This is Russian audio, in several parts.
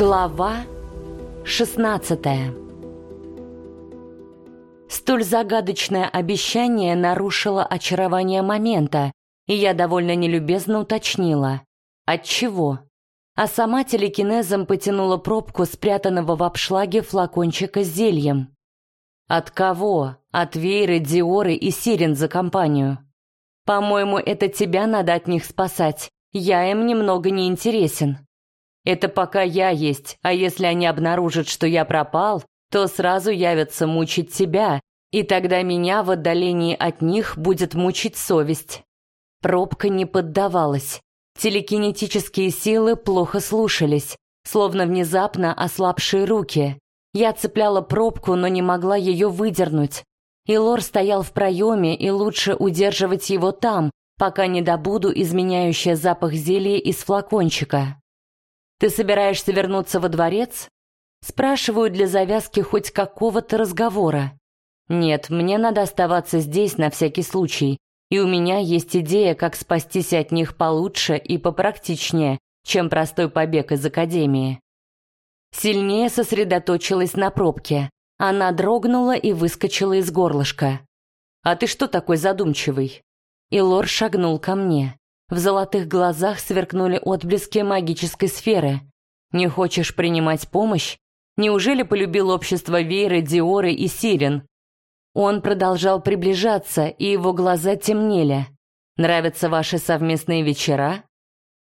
Глава 16 Столь загадочное обещание нарушило очарование момента, и я довольно нелюбезно уточнила. От чего? А сама телекинезом потянула пробку спрятанного в обшлаге флакончика с зельем. От кого? От Вейры, Диоры и Сирен за компанию. По-моему, это тебя надо от них спасать. Я им немного не интересен. Это пока я есть, а если они обнаружат, что я пропал, то сразу явятся мучить тебя, и тогда меня в отдалении от них будет мучить совесть. Пробка не поддавалась. Телекинетические силы плохо слушались, словно внезапно ослабшие руки. Я цепляла пробку, но не могла ее выдернуть. И Лор стоял в проеме, и лучше удерживать его там, пока не добуду изменяющий запах зелья из флакончика. «Ты собираешься вернуться во дворец?» Спрашиваю для завязки хоть какого-то разговора. Нет, мне надо оставаться здесь на всякий случай, и у меня есть идея, как спастись от них получше и попрактичнее, чем простой побег из академии. Сильнее сосредоточилась на пробке. Она дрогнула и выскочила из горлышка. «А ты что такой задумчивый?» И Лор шагнул ко мне. В золотых глазах сверкнули отблески магической сферы. «Не хочешь принимать помощь? Неужели полюбил общество Вейры, Диоры и Сирен?» Он продолжал приближаться, и его глаза темнели. «Нравятся ваши совместные вечера?»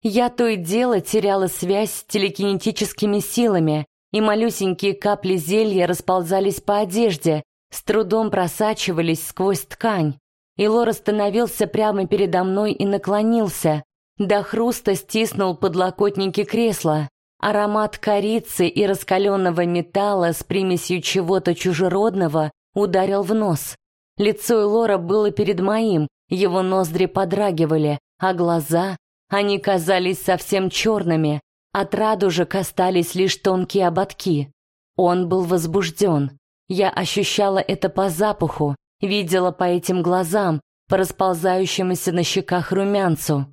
Я то и дело теряла связь с телекинетическими силами, и малюсенькие капли зелья расползались по одежде, с трудом просачивались сквозь ткань. И Лор остановился прямо передо мной и наклонился. До хруста стиснул подлокотники кресла. Аромат корицы и раскаленного металла с примесью чего-то чужеродного ударил в нос. Лицо Лора было перед моим, его ноздри подрагивали, а глаза они казались совсем черными, от радужек остались лишь тонкие ободки. Он был возбужден. Я ощущала это по запаху, видела по этим глазам, по расползающемуся на щеках румянцу.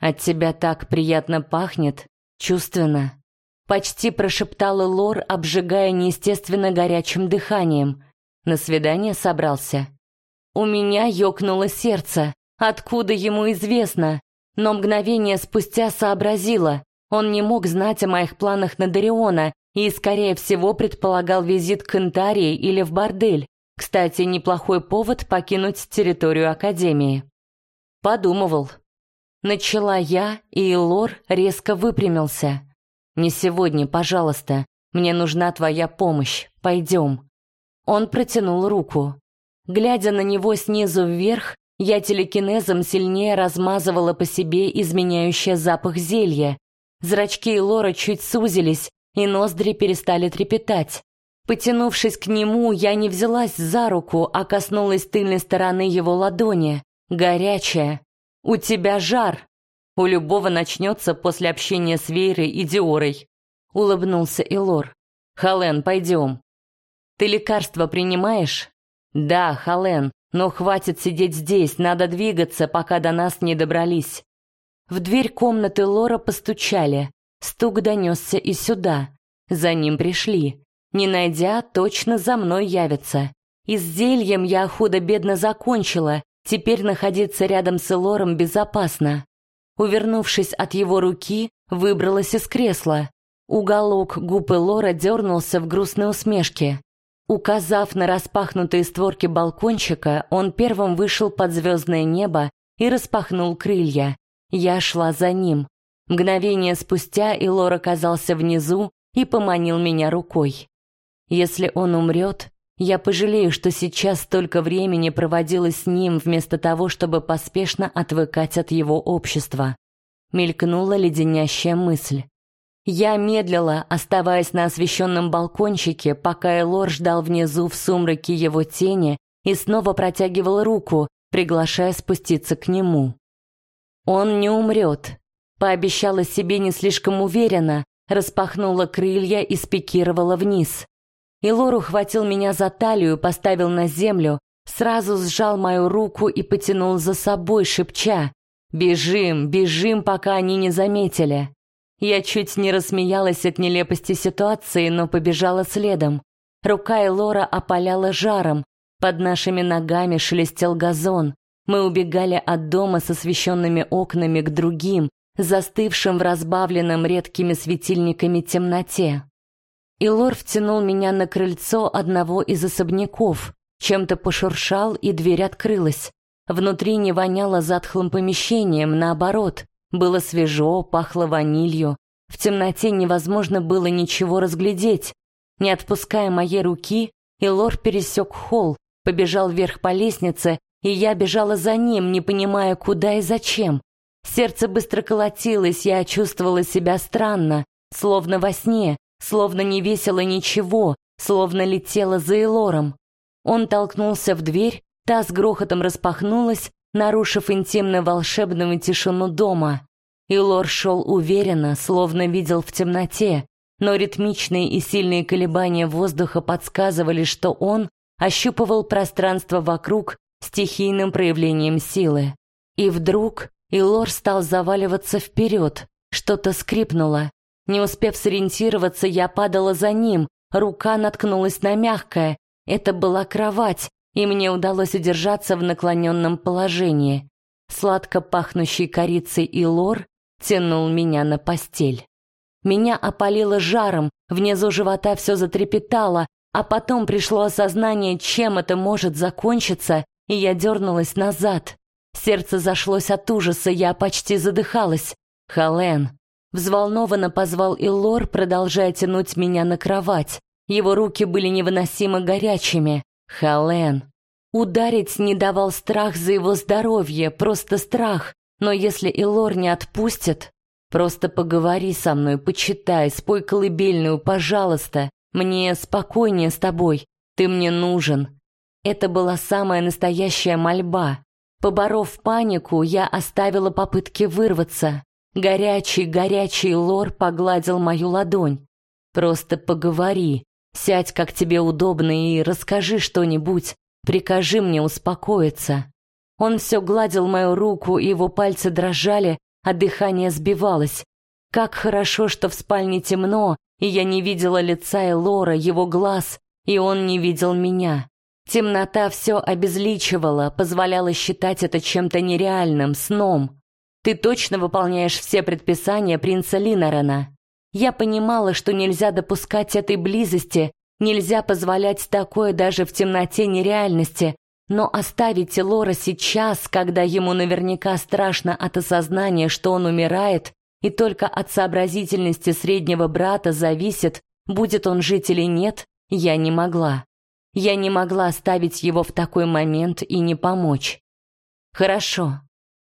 «От тебя так приятно пахнет, чувственно», — почти прошептала Лор, обжигая неестественно горячим дыханием. На свидание собрался. У меня ёкнуло сердце. Откуда ему известно? но мгновение спустя сообразила, он не мог знать о моих планах на Дариона и, скорее всего, предполагал визит к Интарии или в бордель. Кстати, неплохой повод покинуть территорию Академии. Подумывал. Начала я, и Лор резко выпрямился. «Не сегодня, пожалуйста. Мне нужна твоя помощь. Пойдем». Он протянул руку. Глядя на него снизу вверх, я телекинезом сильнее размазывала по себе изменяющее запах зелья. Зрачки Лора чуть сузились, и ноздри перестали трепетать. Потянувшись к нему, я не взялась за руку, а коснулась тыльной стороны его ладони. Горячая. «У тебя жар!» «У любого начнется после общения с Вейрой и Диорой», — улыбнулся Илор. «Хален, пойдем». «Ты лекарства принимаешь?» «Да, Хален, но хватит сидеть здесь, надо двигаться, пока до нас не добрались. В дверь комнаты Лора постучали. Стук донесся и сюда. За ним пришли. Не найдя, точно за мной явятся. И с зельем я худо-бедно закончила. Теперь находиться рядом с Лором безопасно. Увернувшись от его руки, выбралась из кресла. Уголок губ Лора дернулся в грустной усмешке. Указав на распахнутые створки балкончика, он первым вышел под звездное небо и распахнул крылья. Я шла за ним. Мгновение спустя Илор оказался внизу и поманил меня рукой. Если он умрет, я пожалею, что сейчас столько времени проводила с ним вместо того, чтобы поспешно отвыкать от его общества. Мелькнула леденящая мысль. Я медлила, оставаясь на освещенном балкончике, пока Элор ждал внизу в сумраке его тени и снова протягивал руку, приглашая спуститься к нему. Он не умрет. Пообещала себе не слишком уверенно, распахнула крылья и спикировала вниз. Илор ухватил меня за талию, поставил на землю, сразу сжал мою руку и потянул за собой, шепча «Бежим, бежим, пока они не заметили». Я чуть не рассмеялась от нелепости ситуации, но побежала следом. Рука Элора опаляла жаром, под нашими ногами шелестел газон. Мы убегали от дома с освещенными окнами к другим, застывшим в разбавленном редкими светильниками темноте. Илор втянул меня на крыльцо одного из особняков, чем-то пошуршал, и дверь открылась. Внутри не воняло затхлым помещением, наоборот, было свежо, пахло ванилью. В темноте невозможно было ничего разглядеть. Не отпуская моей руки, Илор пересек холл, побежал вверх по лестнице, и я бежала за ним, не понимая, куда и зачем. Сердце быстро колотилось, я чувствовала себя странно, словно во сне, словно не весело ничего, словно летела за Элором. Он толкнулся в дверь, та с грохотом распахнулась, нарушив интимно-волшебную тишину дома. Илор шел уверенно, словно видел в темноте, но ритмичные и сильные колебания воздуха подсказывали, что он ощупывал пространство вокруг стихийным проявлением силы. И вдруг Илор стал заваливаться вперед, что-то скрипнуло. Не успев сориентироваться, я падала за ним, рука наткнулась на мягкое. Это была кровать, и мне удалось удержаться в наклоненном положении. Сладко пахнущий корицей Илор тянул меня на постель. Меня опалило жаром, внизу живота все затрепетало, а потом пришло осознание, чем это может закончиться, и я дернулась назад. Сердце зашлось от ужаса, я почти задыхалась. Хален. Взволнованно позвал Илор, продолжая тянуть меня на кровать. Его руки были невыносимо горячими. Хален. Ударить не давал страх за его здоровье, просто страх. Но если Илор не отпустит, просто поговори со мной, почитай, спой колыбельную, пожалуйста. Мне спокойнее с тобой. Ты мне нужен. Это была самая настоящая мольба. Поборов панику, я оставила попытки вырваться. Горячий, горячий лор погладил мою ладонь. Просто поговори, сядь, как тебе удобно, и расскажи что-нибудь. Прикажи мне успокоиться. Он все гладил мою руку, и его пальцы дрожали, а дыхание сбивалось. Как хорошо, что в спальне темно, и я не видела лица Элора, его глаз, и он не видел меня. Темнота все обезличивала, позволяла считать это чем-то нереальным, сном. Ты точно выполняешь все предписания принца Линорена. Я понимала, что нельзя допускать этой близости, нельзя позволять такое даже в темноте нереальности, но оставить Лора сейчас, когда ему наверняка страшно от осознания, что он умирает, и только от сообразительности среднего брата зависит, будет он жить или нет, я не могла. Я не могла оставить его в такой момент и не помочь. Хорошо.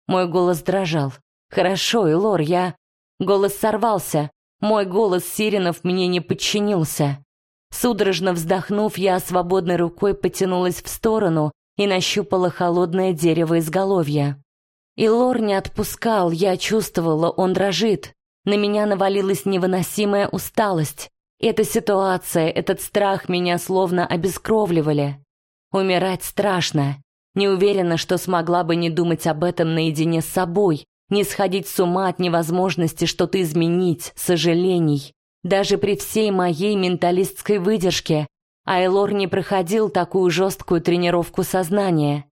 Мой голос дрожал. Хорошо, Элор, я... Голос сорвался. Мой голос Сиренов мне не подчинился. Судорожно вздохнув, я свободной рукой потянулась в сторону и нащупала холодное дерево изголовья. И Лор не отпускал, я чувствовала, он дрожит. На меня навалилась невыносимая усталость. Эта ситуация, этот страх меня словно обескровливали. Умирать страшно. Не уверена, что смогла бы не думать об этом наедине с собой, не сходить с ума от невозможности что-то изменить, сожалений. Даже при всей моей менталистской выдержке Айлор не проходил такую жесткую тренировку сознания.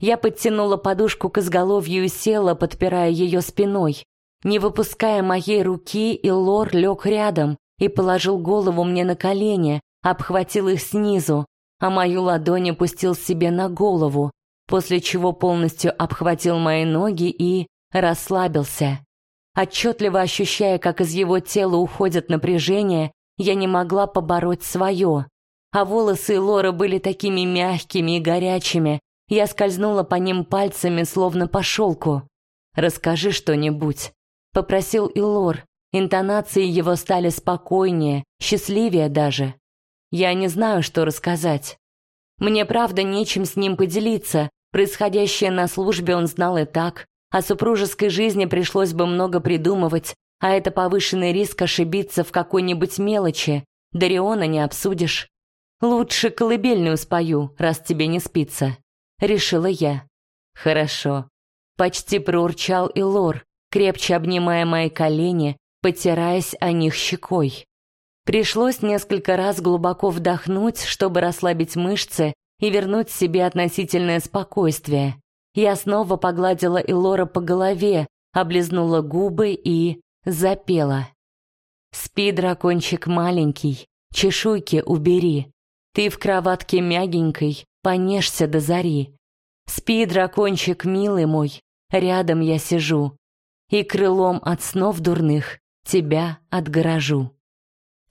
Я подтянула подушку к изголовью и села, подпирая ее спиной. Не выпуская моей руки, Илор лег рядом, и положил голову мне на колени, обхватил их снизу, а мою ладонь опустил себе на голову, после чего полностью обхватил мои ноги и расслабился. Отчетливо ощущая, как из его тела уходит напряжение, я не могла побороть свое. А волосы Лоры были такими мягкими и горячими, я скользнула по ним пальцами, словно по шелку. «Расскажи что-нибудь», — попросил Илор, Интонации его стали спокойнее, счастливее даже. Я не знаю, что рассказать. Мне правда нечем с ним поделиться. Происходящее на службе он знал и так. О супружеской жизни пришлось бы много придумывать, а это повышенный риск ошибиться в какой-нибудь мелочи. Дариона не обсудишь. Лучше колыбельную спою, раз тебе не спится. Решила я. Хорошо. Почти проурчал и Лор, крепче обнимая мои колени, потираясь о них щекой. Пришлось несколько раз глубоко вдохнуть, чтобы расслабить мышцы и вернуть себе относительное спокойствие. Я снова погладила Илора по голове, облизнула губы и запела. «Спи, дракончик маленький, чешуйки убери. Ты в кроватке мягенькой, понежься до зари. Спи, дракончик милый мой, рядом я сижу. И крылом от снов дурных тебя отгорожу».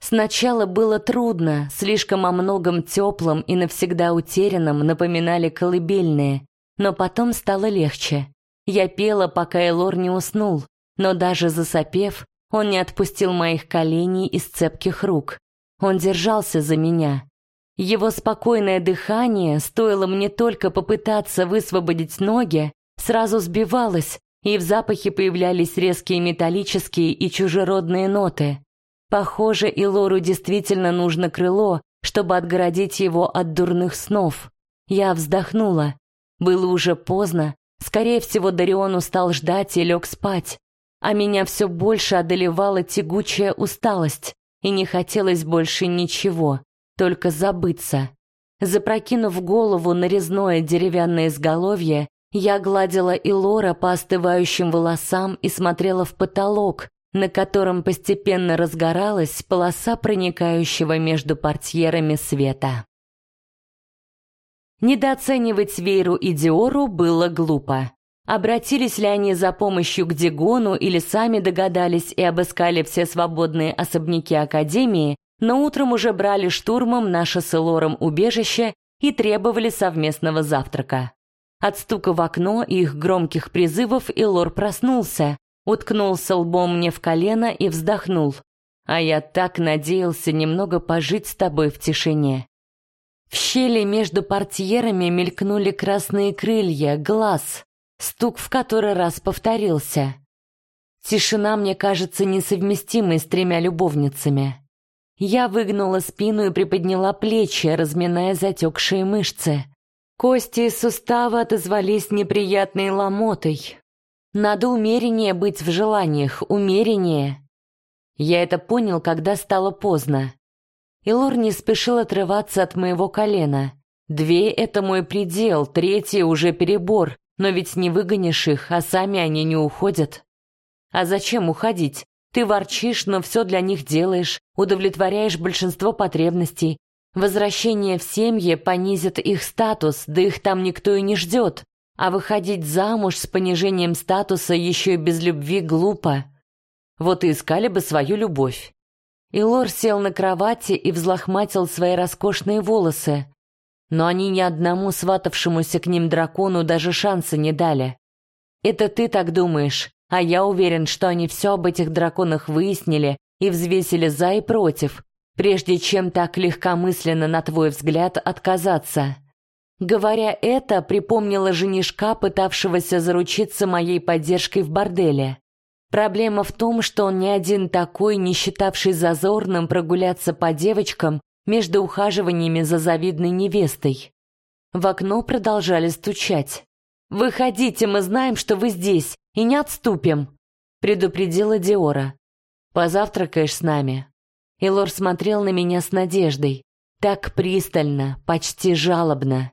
Сначала было трудно, слишком о многом теплом и навсегда утерянном напоминали колыбельные, но потом стало легче. Я пела, пока Элор не уснул, но даже засопев, он не отпустил моих коленей из цепких рук. Он держался за меня. Его спокойное дыхание, стоило мне только попытаться высвободить ноги, сразу сбивалось, и в запахе появлялись резкие металлические и чужеродные ноты. Похоже, и Лору действительно нужно крыло, чтобы отгородить его от дурных снов. Я вздохнула. Было уже поздно. Скорее всего, Дарион устал ждать и лег спать. А меня все больше одолевала тягучая усталость, и не хотелось больше ничего, только забыться. Запрокинув голову на резное деревянное изголовье, я гладила Илора по остывающим волосам и смотрела в потолок, на котором постепенно разгоралась полоса проникающего между портьерами света. Недооценивать Вейру и Диору было глупо. Обратились ли они за помощью к Дигону или сами догадались и обыскали все свободные особняки Академии, но утром уже брали штурмом наше с Элором убежище и требовали совместного завтрака. От стука в окно и их громких призывов Элор проснулся, уткнулся лбом мне в колено и вздохнул. А я так надеялся немного пожить с тобой в тишине. В щели между портьерами мелькнули красные крылья, глаз, стук в который раз повторился. Тишина мне кажется несовместимой с тремя любовницами. Я выгнула спину и приподняла плечи, разминая затекшие мышцы. Кости и суставы отозвались неприятной ломотой. Надо умереннее быть в желаниях, умереннее. Я это понял, когда стало поздно. Илор не спешил отрываться от моего колена. Две — это мой предел, третье — уже перебор, но ведь не выгонишь их, а сами они не уходят. А зачем уходить? Ты ворчишь, но все для них делаешь, удовлетворяешь большинство потребностей. Возвращение в семьи понизит их статус, да их там никто и не ждет. А выходить замуж с понижением статуса еще и без любви глупо. Вот и искали бы свою любовь. Илор сел на кровати и взлохматил свои роскошные волосы. Но они ни одному сватавшемуся к ним дракону даже шанса не дали. Это ты так думаешь, а я уверен, что они все об этих драконах выяснили и взвесили за и против, прежде чем так легкомысленно, на твой взгляд, отказаться. Говоря это, припомнила женишка, пытавшегося заручиться моей поддержкой в борделе. Проблема в том, что он не один такой, не считавший зазорным прогуляться по девочкам между ухаживаниями за завидной невестой. В окно продолжали стучать. «Выходите, мы знаем, что вы здесь, и не отступим», — предупредила Диора. «Позавтракаешь с нами?» Илор смотрел на меня с надеждой. Так пристально, почти жалобно.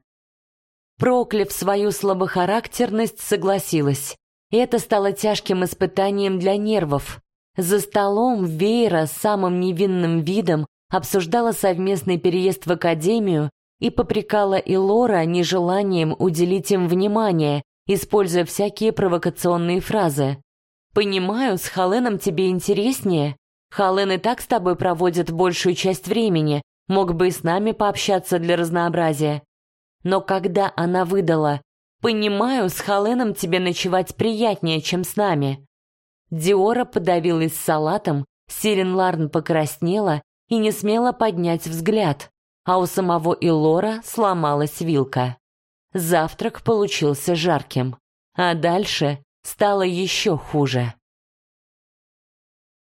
Прокляв свою слабохарактерность, согласилась. Это стало тяжким испытанием для нервов. За столом Вейра с самым невинным видом обсуждала совместный переезд в академию и попрекала Илора нежеланием уделить им внимание, используя всякие провокационные фразы. «Понимаю, с Халеном тебе интереснее. Хален и так с тобой проводит большую часть времени, мог бы и с нами пообщаться для разнообразия. Но когда она выдала «Понимаю, с Халеном тебе ночевать приятнее, чем с нами», Диора подавилась салатом, Сирен Ларн покраснела и не смела поднять взгляд, а у самого Илора сломалась вилка. Завтрак получился жарким, а дальше стало еще хуже.